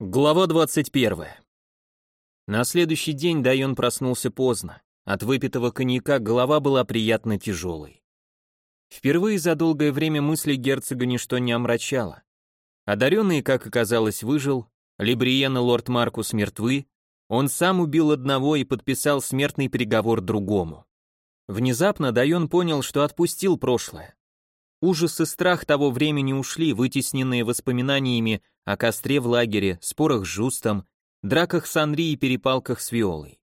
Глава 21. На следующий день Дайон проснулся поздно. От выпитого коньяка голова была приятно тяжелой. Впервые за долгое время мысли герцога ничто не омрачало. Одаренный, как оказалось, выжил, Либриен и лорд Маркус мертвы, он сам убил одного и подписал смертный приговор другому. Внезапно Дайон понял, что отпустил прошлое. Ужас и страх того времени ушли, вытесненные воспоминаниями о костре в лагере, спорах с Жустом, драках с Анри и перепалках с Виолой.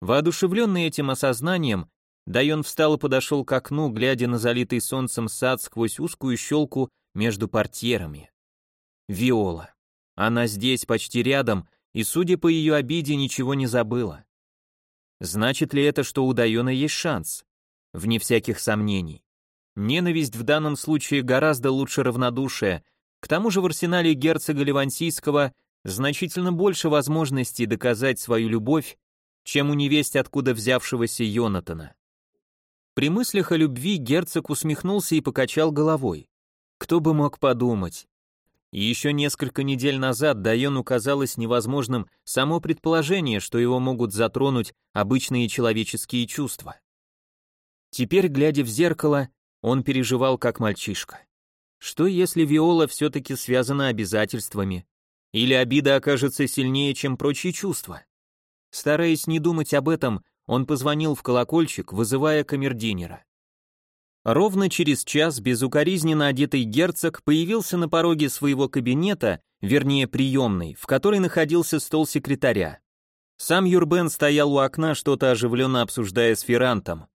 Воодушевленный этим осознанием, Дайон встал и подошел к окну, глядя на залитый солнцем сад сквозь узкую щелку между портьерами. Виола. Она здесь, почти рядом, и, судя по ее обиде, ничего не забыла. Значит ли это, что у Дайона есть шанс? Вне всяких сомнений. Ненависть в данном случае гораздо лучше равнодушия, к тому же в арсенале герцога Ливансийского значительно больше возможностей доказать свою любовь, чем у невесть откуда взявшегося Йонатана. При мыслях о любви герцог усмехнулся и покачал головой. Кто бы мог подумать? Еще несколько недель назад Дайону казалось невозможным само предположение, что его могут затронуть обычные человеческие чувства. Теперь, глядя в зеркало, он переживал как мальчишка. Что если Виола все-таки связана обязательствами? Или обида окажется сильнее, чем прочие чувства? Стараясь не думать об этом, он позвонил в колокольчик, вызывая камердинера. Ровно через час безукоризненно одетый герцог появился на пороге своего кабинета, вернее приемной, в которой находился стол секретаря. Сам Юрбен стоял у окна, что-то оживленно обсуждая с Феррантом.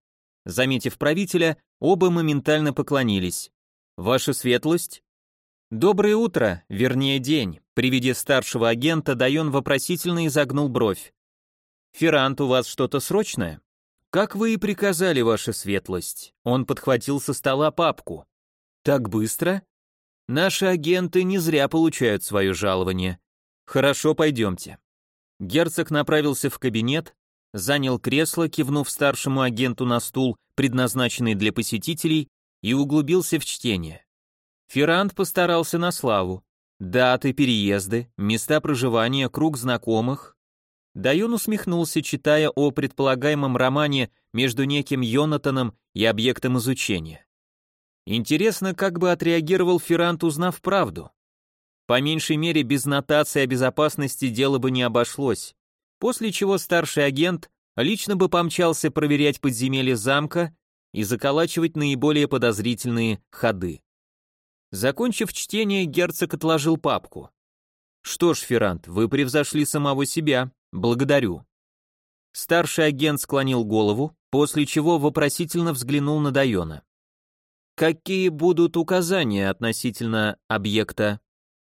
Заметив правителя, оба моментально поклонились. «Ваша светлость?» «Доброе утро, вернее день», при виде старшего агента Дайон вопросительно изогнул бровь. «Феррант, у вас что-то срочное?» «Как вы и приказали, ваша светлость». Он подхватил со стола папку. «Так быстро?» «Наши агенты не зря получают свое жалование. Хорошо, пойдемте». Герцог направился в кабинет, занял кресло, кивнув старшему агенту на стул, предназначенный для посетителей, и углубился в чтение. Феррант постарался на славу. Даты, переезды, места проживания, круг знакомых. Дайон усмехнулся, читая о предполагаемом романе между неким Йонатаном и объектом изучения. Интересно, как бы отреагировал Феррант, узнав правду. По меньшей мере, без нотации о безопасности дело бы не обошлось после чего старший агент лично бы помчался проверять подземелье замка и заколачивать наиболее подозрительные ходы. Закончив чтение, герцог отложил папку. «Что ж, Феррант, вы превзошли самого себя. Благодарю». Старший агент склонил голову, после чего вопросительно взглянул на Дайона. «Какие будут указания относительно объекта?»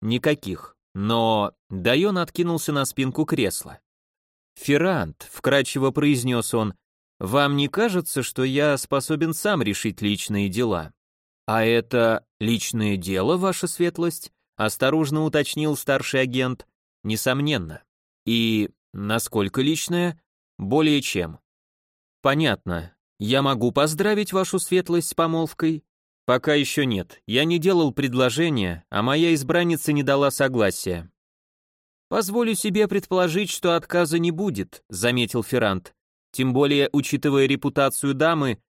«Никаких. Но...» Дайон откинулся на спинку кресла. «Феррант», — вкратчиво произнес он, — «вам не кажется, что я способен сам решить личные дела?» «А это личное дело, ваша светлость?» — осторожно уточнил старший агент. «Несомненно. И насколько личное?» «Более чем». «Понятно. Я могу поздравить вашу светлость с помолвкой?» «Пока еще нет. Я не делал предложения, а моя избранница не дала согласия. «Позволю себе предположить, что отказа не будет», — заметил Феррант. «Тем более, учитывая репутацию дамы,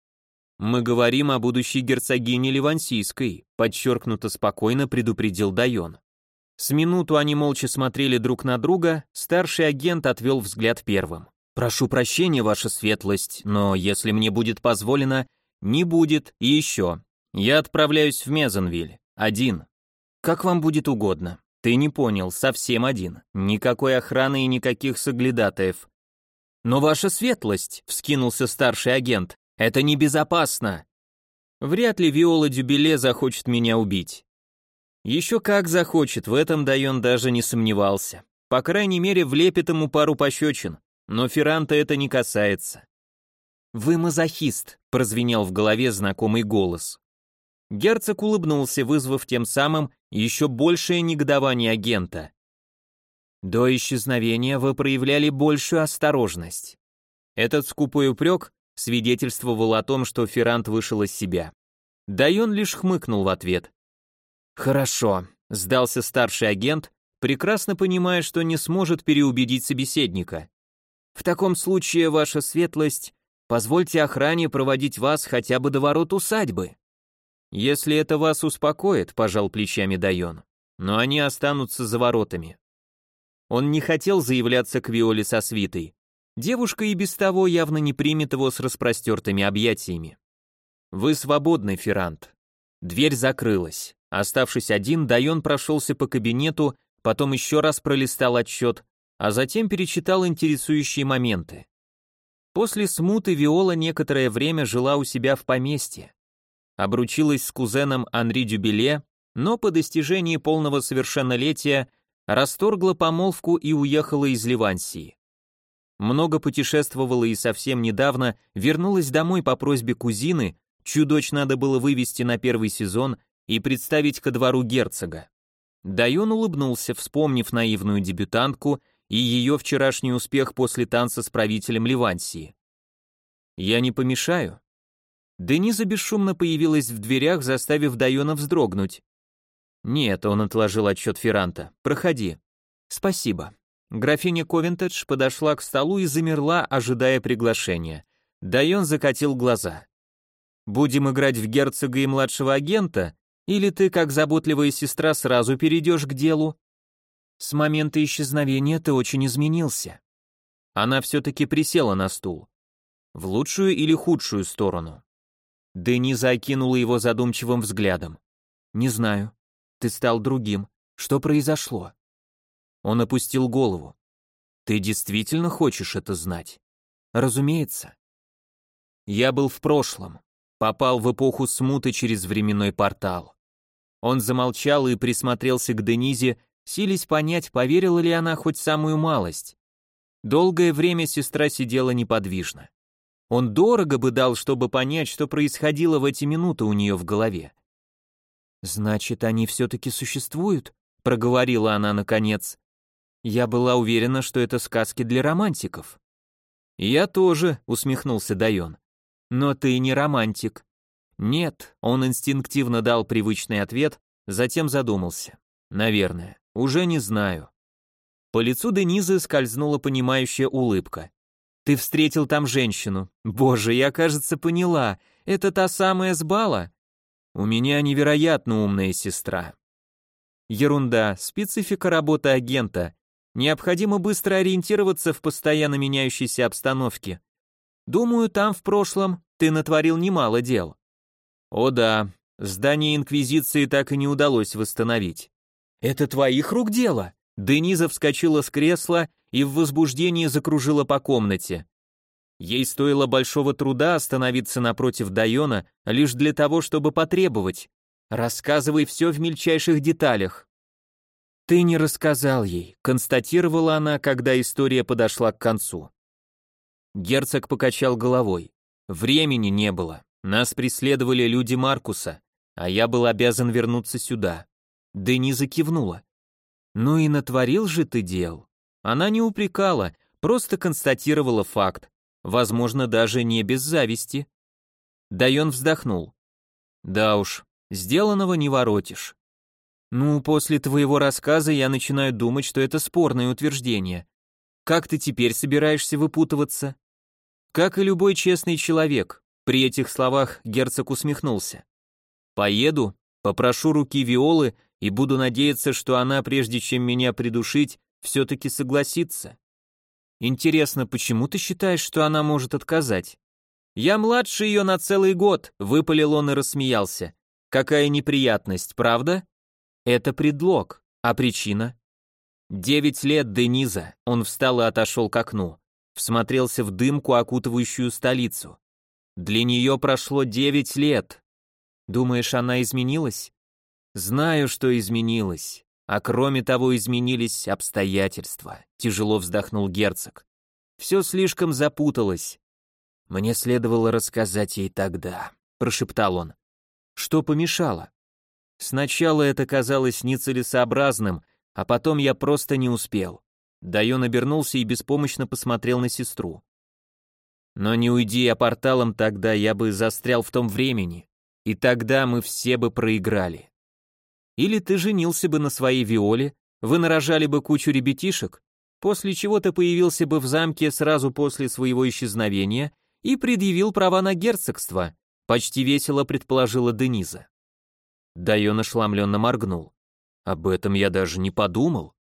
мы говорим о будущей герцогине Ливансийской», подчеркнуто спокойно предупредил Дайон. С минуту они молча смотрели друг на друга, старший агент отвел взгляд первым. «Прошу прощения, ваша светлость, но если мне будет позволено...» «Не будет, и еще. Я отправляюсь в Мезонвиль. Один. Как вам будет угодно». Ты не понял, совсем один. Никакой охраны и никаких соглядатаев. Но ваша светлость, вскинулся старший агент, это небезопасно. Вряд ли Виола Дюбеле захочет меня убить. Еще как захочет, в этом Дайон даже не сомневался. По крайней мере, влепит ему пару пощечин, но Ферранта это не касается. «Вы мазохист», — прозвенел в голове знакомый голос. Герцог улыбнулся, вызвав тем самым еще большее негодование агента. До исчезновения вы проявляли большую осторожность. Этот скупой упрек свидетельствовал о том, что Феррант вышел из себя. Дайон лишь хмыкнул в ответ. «Хорошо», — сдался старший агент, прекрасно понимая, что не сможет переубедить собеседника. В таком случае, ваша светлость, позвольте охране проводить вас хотя бы до ворот усадьбы. Если это вас успокоит, пожал плечами Дайон, но они останутся за воротами. Он не хотел заявляться к Виоле со свитой. Девушка и без того явно не примет его с распростертыми объятиями. «Вы свободны, Феррант». Дверь закрылась. Оставшись один, Дайон прошелся по кабинету, потом еще раз пролистал отчет, а затем перечитал интересующие моменты. После смуты Виола некоторое время жила у себя в поместье. Обручилась с кузеном Анри Дюбеле, но по достижении полного совершеннолетия расторгла помолвку и уехала из Ливансии. Много путешествовала и совсем недавно вернулась домой по просьбе кузины, чью дочь надо было вывести на первый сезон и представить ко двору герцога. Дайон улыбнулся, вспомнив наивную дебютантку и ее вчерашний успех после танца с правителем Ливансии. «Я не помешаю?» Дениза бесшумно появилась в дверях, заставив Дайона вздрогнуть. «Нет», — он отложил отчет Ферранта, — «проходи». «Спасибо». Графиня Ковентедж подошла к столу и замерла, ожидая приглашения. Дайон закатил глаза. «Будем играть в герцога и младшего агента, или ты, как заботливая сестра, сразу перейдешь к делу?» С момента исчезновения ты очень изменился. Она все-таки присела на стул. В лучшую или худшую сторону? Дениза окинула его задумчивым взглядом. «Не знаю. Ты стал другим. Что произошло?» Он опустил голову. «Ты действительно хочешь это знать?» «Разумеется». «Я был в прошлом. Попал в эпоху смуты через временной портал». Он замолчал и присмотрелся к Денизе, сились понять, поверила ли она хоть самую малость. Долгое время сестра сидела неподвижно. Он дорого бы дал, чтобы понять, что происходило в эти минуты у нее в голове. «Значит, они все-таки существуют?» — проговорила она наконец. «Я была уверена, что это сказки для романтиков». «Я тоже», — усмехнулся Дайон. «Но ты не романтик». «Нет», — он инстинктивно дал привычный ответ, затем задумался. «Наверное». Уже не знаю. По лицу Денизы скользнула понимающая улыбка. Ты встретил там женщину. Боже, я, кажется, поняла. Это та самая с бала? У меня невероятно умная сестра. Ерунда, специфика работы агента. Необходимо быстро ориентироваться в постоянно меняющейся обстановке. Думаю, там в прошлом ты натворил немало дел. О да, здание Инквизиции так и не удалось восстановить. «Это твоих рук дело?» Дениза вскочила с кресла и в возбуждении закружила по комнате. Ей стоило большого труда остановиться напротив Дайона лишь для того, чтобы потребовать. «Рассказывай все в мельчайших деталях». «Ты не рассказал ей», — констатировала она, когда история подошла к концу. Герцог покачал головой. «Времени не было. Нас преследовали люди Маркуса, а я был обязан вернуться сюда. Дениза кивнула. «Ну и натворил же ты дел». Она не упрекала, просто констатировала факт, возможно, даже не без зависти. Дайон вздохнул. «Да уж, сделанного не воротишь». «Ну, после твоего рассказа я начинаю думать, что это спорное утверждение. Как ты теперь собираешься выпутываться?» «Как и любой честный человек», при этих словах герцог усмехнулся. «Поеду, попрошу руки Виолы и буду надеяться, что она, прежде чем меня придушить, все-таки согласится. Интересно, почему ты считаешь, что она может отказать? Я младше ее на целый год, выпалил он и рассмеялся. Какая неприятность, правда? Это предлог, а причина? Девять лет Дениза, он встал и отошел к окну, всмотрелся в дымку, окутывающую столицу. Для нее прошло девять лет. Думаешь, она изменилась? Знаю, что изменилось. А кроме того, изменились обстоятельства. Тяжело вздохнул герцог. Все слишком запуталось. Мне следовало рассказать ей тогда, прошептал он. Что помешало? Сначала это казалось нецелесообразным, а потом я просто не успел. Дайон обернулся и беспомощно посмотрел на сестру. Но не уйди я порталом тогда, я бы застрял в том времени, и тогда мы все бы проиграли. Или ты женился бы на своей Виоле, Вы нарожали бы кучу ребятишек, после чего ты появился бы в замке сразу после своего исчезновения и предъявил права на герцогство, почти весело предположила Дениза. Дайон ошеломленно моргнул. Об этом я даже не подумал.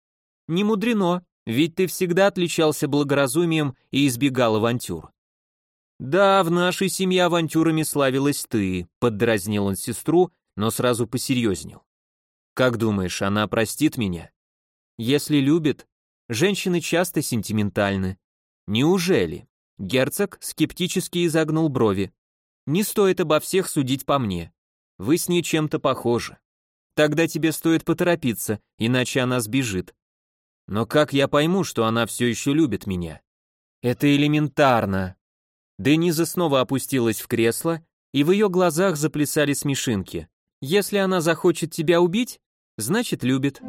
Не мудрено, ведь ты всегда отличался благоразумием и избегал авантюр. Да, в нашей семье авантюрами славилась ты, поддразнил он сестру, но сразу посерьезнел. Как думаешь, она простит меня? Если любит, женщины часто сентиментальны. Неужели? Герцог скептически изогнул брови. Не стоит обо всех судить по мне. Вы с ней чем-то похожи. Тогда тебе стоит поторопиться, иначе она сбежит. Но как я пойму, что она все еще любит меня? Это элементарно. Дениза снова опустилась в кресло, и в ее глазах заплясали смешинки. Если она захочет тебя убить, значит любит.